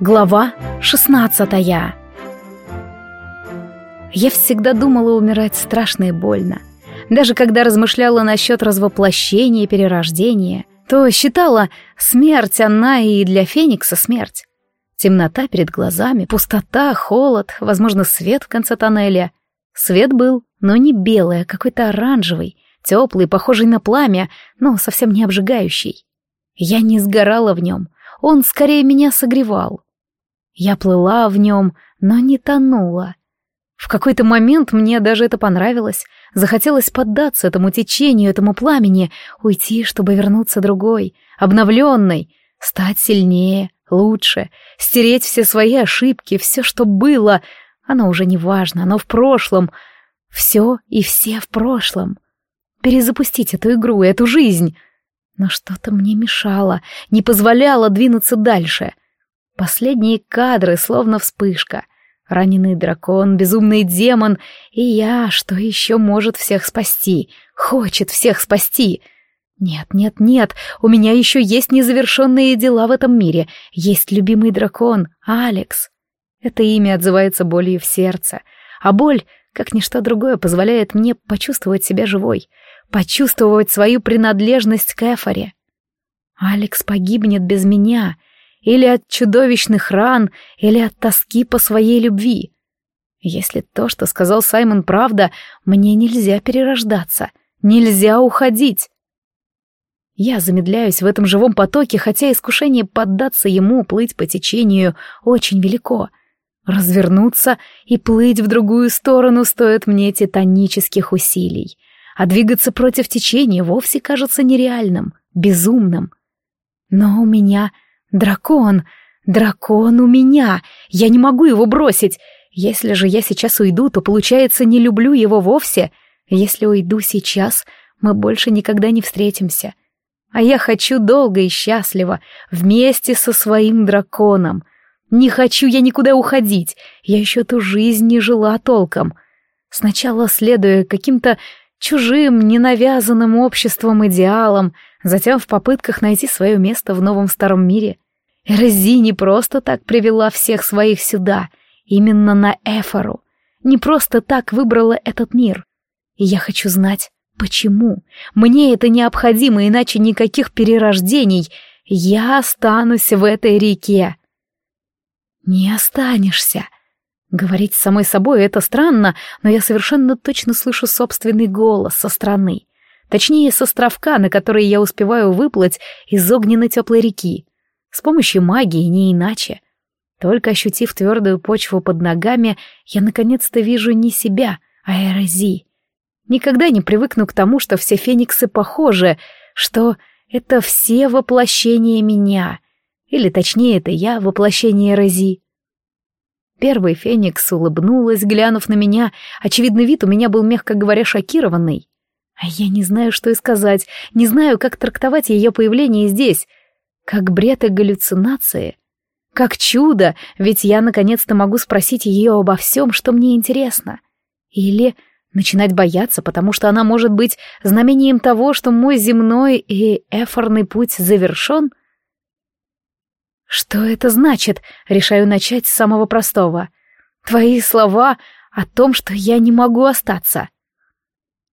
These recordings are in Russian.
Глава шестнадцатая Я всегда думала умирать страшно и больно. Даже когда размышляла насчет развоплощения и перерождения, то считала смерть она и для Феникса смерть. Темнота перед глазами, пустота, холод, возможно, свет в конце тоннеля. Свет был, но не белый, а какой-то оранжевый, теплый, похожий на пламя, но совсем не обжигающий. Я не сгорала в нем, он скорее меня согревал. Я плыла в нем, но не тонула. В какой-то момент мне даже это понравилось. Захотелось поддаться этому течению, этому пламени, уйти, чтобы вернуться другой, обновленной, стать сильнее, лучше, стереть все свои ошибки, все, что было. Оно уже не важно, оно в прошлом. Все и все в прошлом. Перезапустить эту игру, эту жизнь. Но что-то мне мешало, не позволяло двинуться дальше — Последние кадры, словно вспышка. Раненый дракон, безумный демон, и я, что еще может всех спасти, хочет всех спасти. Нет, нет, нет, у меня еще есть незавершенные дела в этом мире, есть любимый дракон, Алекс. Это имя отзывается болью в сердце, а боль, как ничто другое, позволяет мне почувствовать себя живой, почувствовать свою принадлежность к Эфоре. Алекс погибнет без меня — или от чудовищных ран, или от тоски по своей любви. Если то, что сказал Саймон, правда, мне нельзя перерождаться, нельзя уходить. Я замедляюсь в этом живом потоке, хотя искушение поддаться ему, плыть по течению, очень велико. Развернуться и плыть в другую сторону стоит мне титанических усилий, а двигаться против течения вовсе кажется нереальным, безумным. Но у меня Дракон! Дракон у меня! Я не могу его бросить! Если же я сейчас уйду, то, получается, не люблю его вовсе. Если уйду сейчас, мы больше никогда не встретимся. А я хочу долго и счастливо, вместе со своим драконом. Не хочу я никуда уходить, я еще ту жизнь не жила толком. Сначала следуя каким-то чужим, ненавязанным обществом идеалам, затем в попытках найти свое место в новом старом мире. Эрози не просто так привела всех своих сюда, именно на Эфору. Не просто так выбрала этот мир. И я хочу знать, почему. Мне это необходимо, иначе никаких перерождений. Я останусь в этой реке. Не останешься. Говорить с самой собой это странно, но я совершенно точно слышу собственный голос со стороны. Точнее, с островка, на который я успеваю выплыть из огненной теплой реки. С помощью магии не иначе. Только ощутив твердую почву под ногами, я наконец-то вижу не себя, а Эрези. Никогда не привыкну к тому, что все фениксы похожи, что это все воплощения меня. Или точнее, это я воплощение Эрези. Первый феникс улыбнулась, глянув на меня. Очевидно, вид у меня был, мягко говоря, шокированный. А я не знаю, что и сказать, не знаю, как трактовать ее появление здесь. Как бред и галлюцинации. Как чудо, ведь я наконец-то могу спросить ее обо всем, что мне интересно. Или начинать бояться, потому что она может быть знамением того, что мой земной и эфорный путь завершен? Что это значит? Решаю начать с самого простого. Твои слова о том, что я не могу остаться.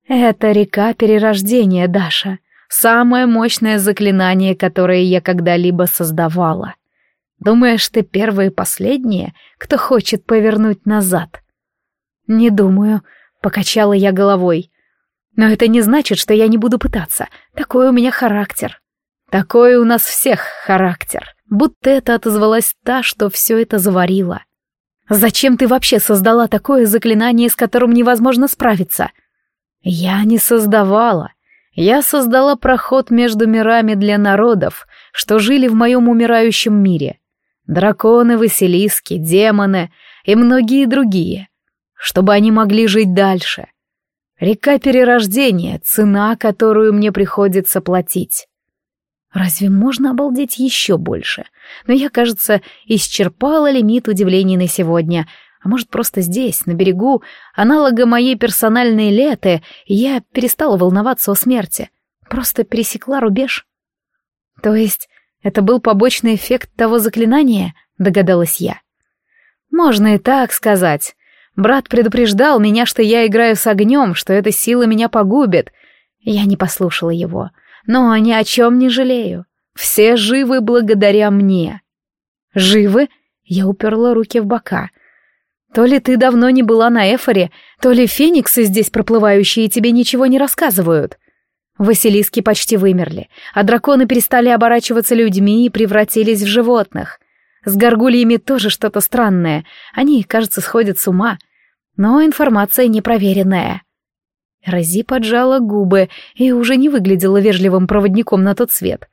Это река перерождения, Даша. Самое мощное заклинание, которое я когда-либо создавала. Думаешь, ты первая и последняя, кто хочет повернуть назад? Не думаю, покачала я головой. Но это не значит, что я не буду пытаться. Такой у меня характер. Такой у нас всех характер. Будто это отозвалась та, что все это заварила. Зачем ты вообще создала такое заклинание, с которым невозможно справиться? Я не создавала. Я создала проход между мирами для народов, что жили в моем умирающем мире. Драконы, Василиски, демоны и многие другие, чтобы они могли жить дальше. Река перерождения — цена, которую мне приходится платить. Разве можно обалдеть еще больше? Но я, кажется, исчерпала лимит удивлений на сегодня, А может, просто здесь, на берегу, аналога моей персональной леты, я перестала волноваться о смерти. Просто пересекла рубеж. То есть это был побочный эффект того заклинания, догадалась я. Можно и так сказать. Брат предупреждал меня, что я играю с огнем, что эта сила меня погубит. Я не послушала его, но ни о чем не жалею. Все живы благодаря мне. Живы? Я уперла руки в бока. То ли ты давно не была на Эфоре, то ли фениксы здесь проплывающие тебе ничего не рассказывают. Василиски почти вымерли, а драконы перестали оборачиваться людьми и превратились в животных. С горгульями тоже что-то странное, они, кажется, сходят с ума. Но информация непроверенная. Рози поджала губы и уже не выглядела вежливым проводником на тот свет.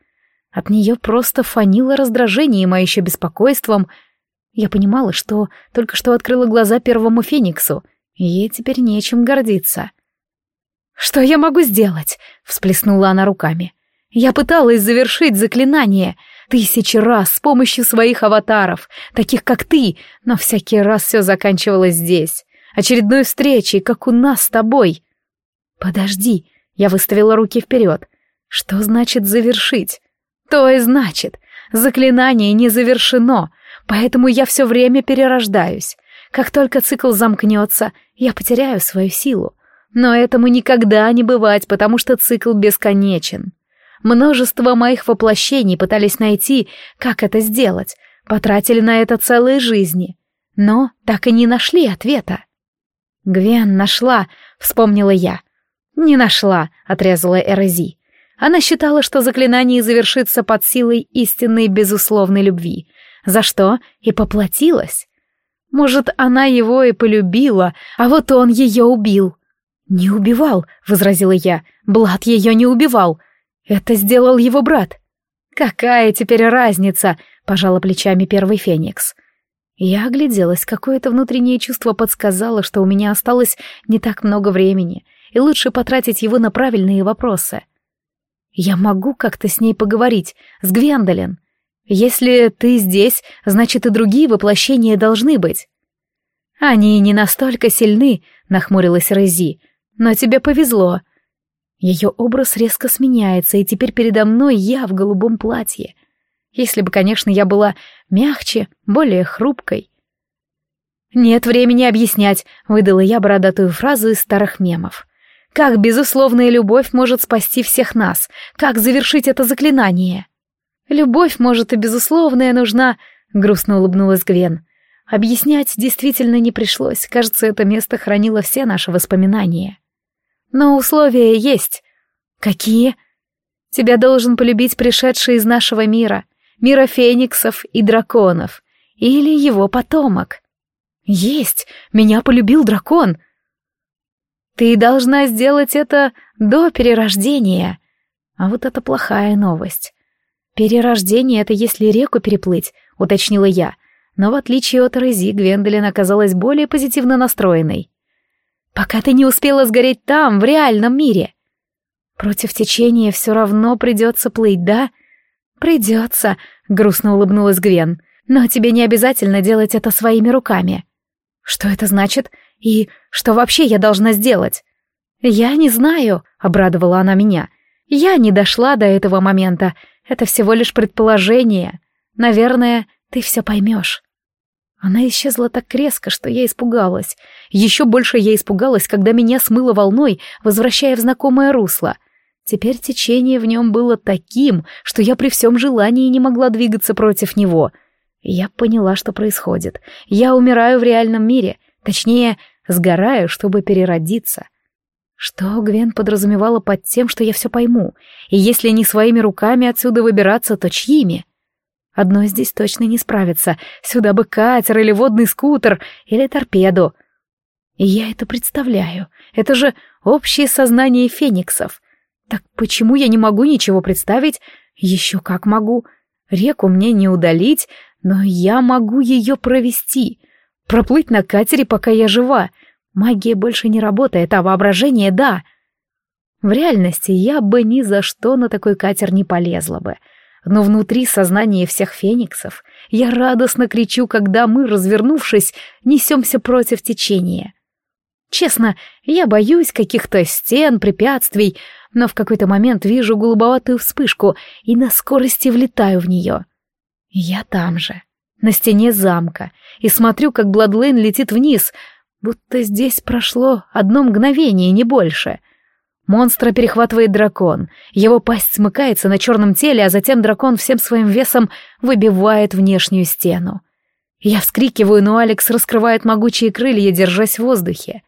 От нее просто фанило раздражением, а еще беспокойством. Я понимала, что только что открыла глаза первому Фениксу, и ей теперь нечем гордиться. «Что я могу сделать?» — всплеснула она руками. «Я пыталась завершить заклинание тысячи раз с помощью своих аватаров, таких как ты, но всякий раз все заканчивалось здесь, очередной встречей, как у нас с тобой». «Подожди», — я выставила руки вперед. «Что значит завершить?» «То и значит, заклинание не завершено, поэтому я все время перерождаюсь. Как только цикл замкнется, я потеряю свою силу. Но этому никогда не бывать, потому что цикл бесконечен. Множество моих воплощений пытались найти, как это сделать, потратили на это целые жизни, но так и не нашли ответа. «Гвен нашла», — вспомнила я. «Не нашла», — отрезала Эрези. Она считала, что заклинание завершится под силой истинной безусловной любви, за что и поплатилась. Может, она его и полюбила, а вот он ее убил. «Не убивал», — возразила я. «Блад ее не убивал. Это сделал его брат». «Какая теперь разница?» — пожала плечами первый феникс. Я огляделась, какое-то внутреннее чувство подсказало, что у меня осталось не так много времени, и лучше потратить его на правильные вопросы. Я могу как-то с ней поговорить, с Гвендолин. Если ты здесь, значит и другие воплощения должны быть. Они не настолько сильны, нахмурилась Рези, но тебе повезло. Ее образ резко сменяется, и теперь передо мной я в голубом платье. Если бы, конечно, я была мягче, более хрупкой. «Нет времени объяснять», — выдала я бородатую фразу из старых мемов. «Как безусловная любовь может спасти всех нас? Как завершить это заклинание?» «Любовь, может, и безусловная нужна», — грустно улыбнулась Гвен. Объяснять действительно не пришлось, кажется, это место хранило все наши воспоминания. Но условия есть. Какие? Тебя должен полюбить пришедший из нашего мира, мира фениксов и драконов, или его потомок. Есть, меня полюбил дракон. Ты должна сделать это до перерождения. А вот это плохая новость. Перерождение — это если реку переплыть, уточнила я, но в отличие от Рызи, Гвендолин оказалась более позитивно настроенной. Пока ты не успела сгореть там, в реальном мире. Против течения все равно придется плыть, да? Придется, грустно улыбнулась Гвен. Но тебе не обязательно делать это своими руками. Что это значит? И что вообще я должна сделать? Я не знаю, обрадовала она меня. Я не дошла до этого момента. Это всего лишь предположение. Наверное, ты все поймешь. Она исчезла так резко, что я испугалась. Еще больше я испугалась, когда меня смыло волной, возвращая в знакомое русло. Теперь течение в нем было таким, что я при всем желании не могла двигаться против него. Я поняла, что происходит. Я умираю в реальном мире, точнее, сгораю, чтобы переродиться. Что Гвен подразумевала под тем, что я все пойму? И если не своими руками отсюда выбираться, то чьими? — Одной здесь точно не справится. Сюда бы катер или водный скутер, или торпеду. И я это представляю. Это же общее сознание фениксов. Так почему я не могу ничего представить? Еще как могу. Реку мне не удалить, но я могу ее провести. Проплыть на катере, пока я жива. Магия больше не работает, а воображение — да. В реальности я бы ни за что на такой катер не полезла бы — но внутри сознания всех фениксов я радостно кричу, когда мы, развернувшись, несемся против течения. Честно, я боюсь каких-то стен, препятствий, но в какой-то момент вижу голубоватую вспышку и на скорости влетаю в нее. Я там же, на стене замка, и смотрю, как Бладлейн летит вниз, будто здесь прошло одно мгновение, не больше — Монстра перехватывает дракон. Его пасть смыкается на черном теле, а затем дракон всем своим весом выбивает внешнюю стену. Я вскрикиваю, но Алекс раскрывает могучие крылья, держась в воздухе.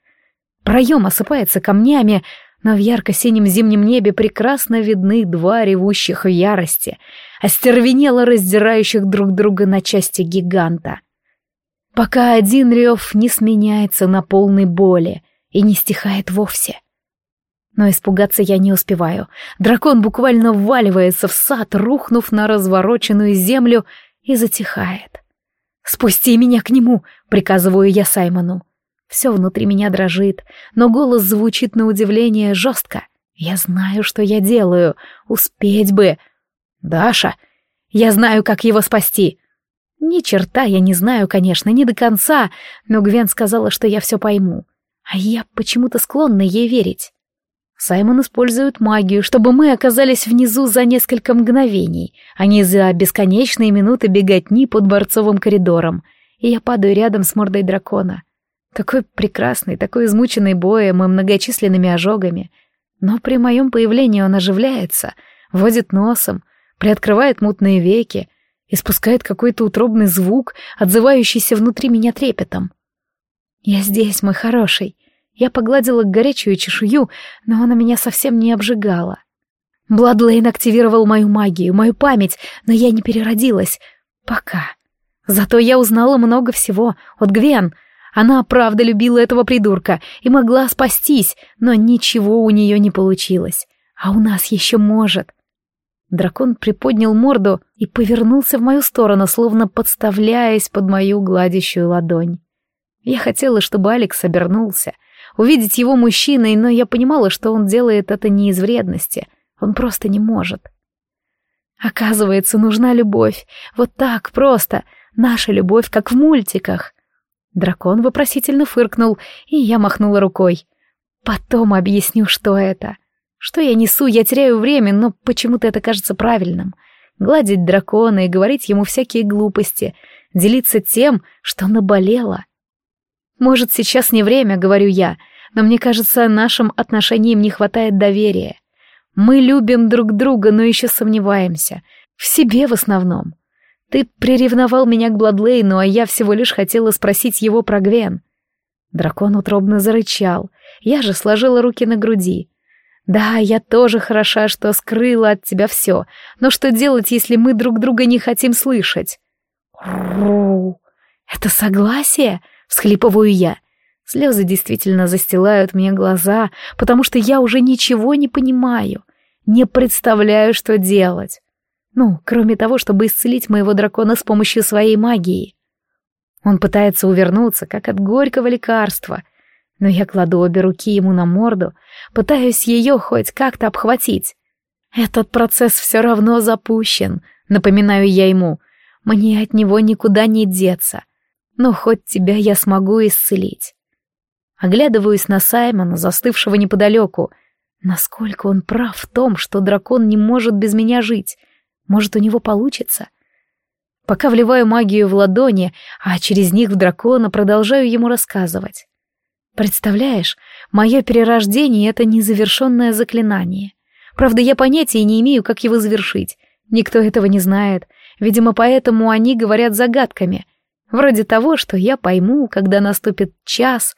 Проем осыпается камнями, но в ярко-синем зимнем небе прекрасно видны два ревущих в ярости, остервенело раздирающих друг друга на части гиганта. Пока один рев не сменяется на полной боли и не стихает вовсе. Но испугаться я не успеваю. Дракон буквально вваливается в сад, рухнув на развороченную землю и затихает. «Спусти меня к нему!» — приказываю я Саймону. Все внутри меня дрожит, но голос звучит на удивление жестко. Я знаю, что я делаю. Успеть бы. «Даша, я знаю, как его спасти!» Ни черта я не знаю, конечно, не до конца, но Гвен сказала, что я все пойму. А я почему-то склонна ей верить. Саймон использует магию, чтобы мы оказались внизу за несколько мгновений, а не за бесконечные минуты беготни по дворцовым коридорам. И я падаю рядом с мордой дракона. Такой прекрасный, такой измученный боем и многочисленными ожогами. Но при моем появлении он оживляется, водит носом, приоткрывает мутные веки, испускает какой-то утробный звук, отзывающийся внутри меня трепетом. «Я здесь, мой хороший», я погладила горячую чешую, но она меня совсем не обжигала. Бладлейн активировал мою магию, мою память, но я не переродилась. Пока. Зато я узнала много всего от Гвен. Она правда любила этого придурка и могла спастись, но ничего у нее не получилось. А у нас еще может. Дракон приподнял морду и повернулся в мою сторону, словно подставляясь под мою гладящую ладонь. Я хотела, чтобы Алекс обернулся, увидеть его мужчиной, но я понимала, что он делает это не из вредности. Он просто не может. Оказывается, нужна любовь. Вот так, просто. Наша любовь, как в мультиках. Дракон вопросительно фыркнул, и я махнула рукой. Потом объясню, что это. Что я несу, я теряю время, но почему-то это кажется правильным. Гладить дракона и говорить ему всякие глупости, делиться тем, что наболело — может, сейчас не время, говорю я, но мне кажется, нашим отношениям не хватает доверия. Мы любим друг друга, но еще сомневаемся. В себе в основном. Ты приревновал меня к Бладлейну, а я всего лишь хотела спросить его про Гвен. Дракон утробно зарычал. Я же сложила руки на груди. Да, я тоже хороша, что скрыла от тебя все. Но что делать, если мы друг друга не хотим слышать? Это согласие? всхлипываю я. Слезы действительно застилают мне глаза, потому что я уже ничего не понимаю, не представляю, что делать. Ну, кроме того, чтобы исцелить моего дракона с помощью своей магии. Он пытается увернуться, как от горького лекарства, но я кладу обе руки ему на морду, пытаюсь ее хоть как-то обхватить. Этот процесс все равно запущен, напоминаю я ему. Мне от него никуда не деться но хоть тебя я смогу исцелить. Оглядываюсь на Саймона, застывшего неподалеку. Насколько он прав в том, что дракон не может без меня жить. Может, у него получится? Пока вливаю магию в ладони, а через них в дракона продолжаю ему рассказывать. Представляешь, мое перерождение — это незавершенное заклинание. Правда, я понятия не имею, как его завершить. Никто этого не знает. Видимо, поэтому они говорят загадками — Вроде того, что я пойму, когда наступит час.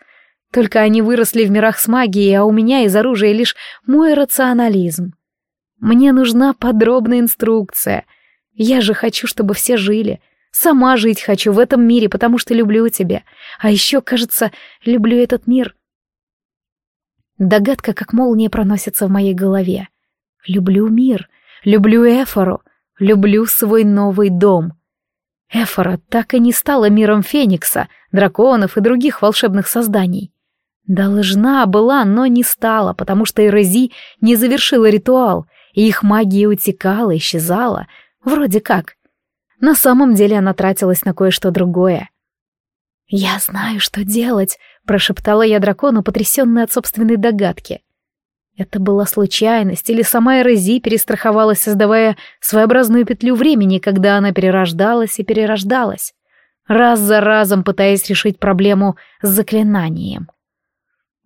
Только они выросли в мирах с магией, а у меня из оружия лишь мой рационализм. Мне нужна подробная инструкция. Я же хочу, чтобы все жили. Сама жить хочу в этом мире, потому что люблю тебя. А еще, кажется, люблю этот мир. Догадка, как молния, проносится в моей голове. Люблю мир, люблю Эфору, люблю свой новый дом. Эфора так и не стала миром Феникса, драконов и других волшебных созданий. Должна была, но не стала, потому что Эрези не завершила ритуал, и их магия утекала, исчезала, Вроде как. На самом деле она тратилась на кое-что другое. «Я знаю, что делать», — прошептала я дракону, потрясенная от собственной догадки. Это была случайность, или сама Эрези перестраховалась, создавая своеобразную петлю времени, когда она перерождалась и перерождалась, раз за разом пытаясь решить проблему с заклинанием.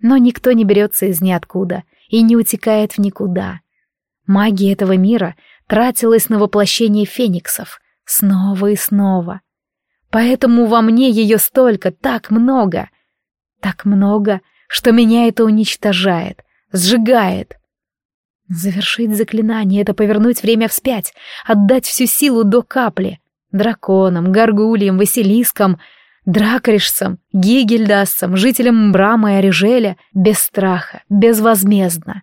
Но никто не берется из ниоткуда и не утекает в никуда. Магия этого мира тратилась на воплощение фениксов снова и снова. Поэтому во мне ее столько, так много. Так много, что меня это уничтожает, сжигает. Завершить заклинание — это повернуть время вспять, отдать всю силу до капли. Драконам, горгульям, василискам, дракоришцам, гигельдассам, жителям Брама и Орежеля, без страха, безвозмездно.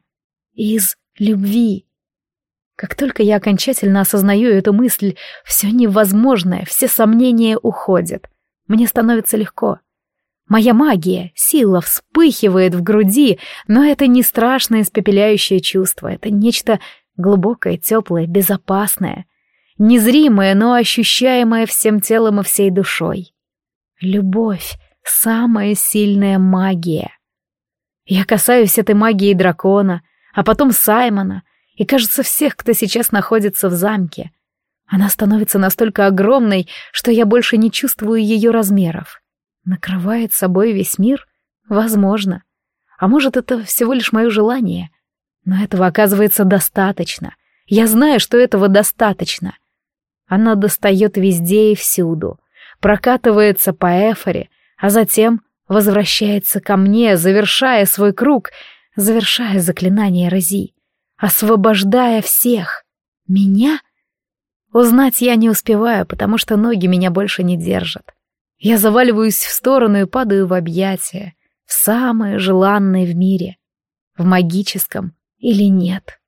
Из любви. Как только я окончательно осознаю эту мысль, все невозможное, все сомнения уходят. Мне становится легко. Моя магия, сила вспыхивает в груди, но это не страшное испепеляющее чувство, это нечто глубокое, теплое, безопасное, незримое, но ощущаемое всем телом и всей душой. Любовь — самая сильная магия. Я касаюсь этой магии дракона, а потом Саймона, и, кажется, всех, кто сейчас находится в замке. Она становится настолько огромной, что я больше не чувствую ее размеров. Накрывает собой весь мир? Возможно. А может, это всего лишь мое желание? Но этого оказывается достаточно. Я знаю, что этого достаточно. Она достает везде и всюду, прокатывается по эфоре, а затем возвращается ко мне, завершая свой круг, завершая заклинание Рози освобождая всех. Меня? Узнать я не успеваю, потому что ноги меня больше не держат. Я заваливаюсь в сторону и падаю в объятия, в самое желанное в мире, в магическом или нет.